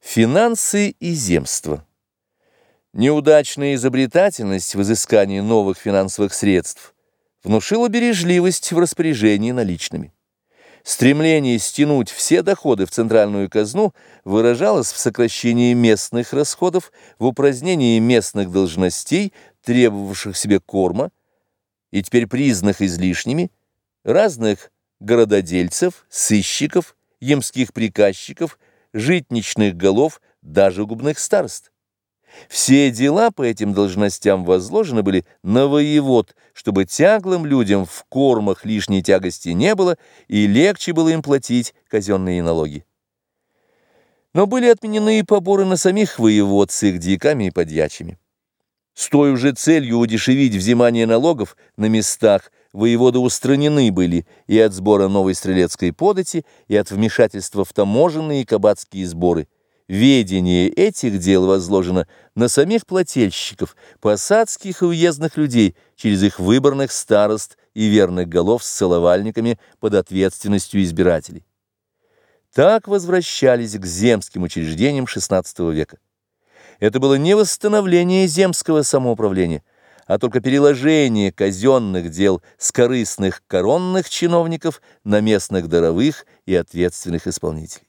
Финансы и земство. Неудачная изобретательность в изыскании новых финансовых средств внушила бережливость в распоряжении наличными. Стремление стянуть все доходы в центральную казну выражалось в сокращении местных расходов, в упразднении местных должностей, требовавших себе корма, и теперь признанных излишними, разных горододельцев, сыщиков, ямских приказчиков – житничных голов, даже губных старост. Все дела по этим должностям возложены были на воевод, чтобы тяглым людям в кормах лишней тягости не было и легче было им платить казенные налоги. Но были отменены и поборы на самих воевод с их дьяками и подьячими. С той уже целью удешевить взимание налогов на местах воеводы устранены были и от сбора новой стрелецкой подати, и от вмешательства в таможенные и кабацкие сборы. Ведение этих дел возложено на самих плательщиков, посадских и уездных людей, через их выборных старост и верных голов с целовальниками под ответственностью избирателей. Так возвращались к земским учреждениям XVI века. Это было не восстановление земского самоуправления, а только переложение казенных дел с корыстных коронных чиновников на местных даровых и ответственных исполнителей.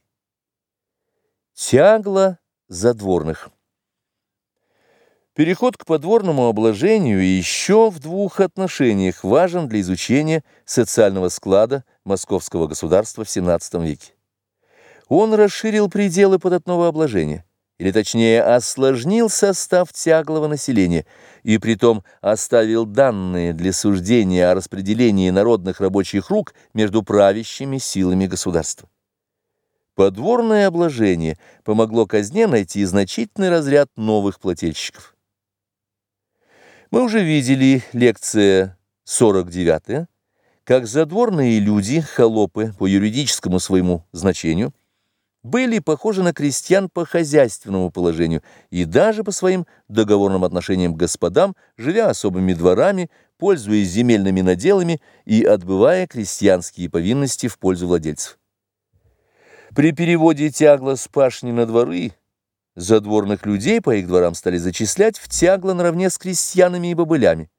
Тягло задворных. Переход к подворному обложению еще в двух отношениях важен для изучения социального склада московского государства в XVII веке. Он расширил пределы податного обложения или точнее осложнил состав тяглого населения, и притом оставил данные для суждения о распределении народных рабочих рук между правящими силами государства. Подворное обложение помогло казне найти значительный разряд новых плательщиков. Мы уже видели, лекция 49 как задворные люди, холопы по юридическому своему значению – были похожи на крестьян по хозяйственному положению и даже по своим договорным отношениям к господам, живя особыми дворами, пользуясь земельными наделами и отбывая крестьянские повинности в пользу владельцев. При переводе тягла с пашни на дворы задворных людей по их дворам стали зачислять в тягло наравне с крестьянами и бобылями.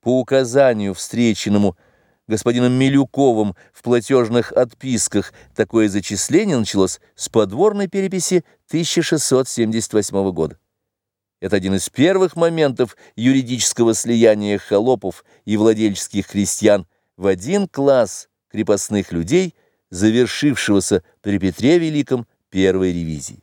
По указанию, встреченному господином Милюковым в платежных отписках такое зачисление началось с подворной переписи 1678 года. Это один из первых моментов юридического слияния холопов и владельческих крестьян в один класс крепостных людей, завершившегося при Петре Великом первой ревизии.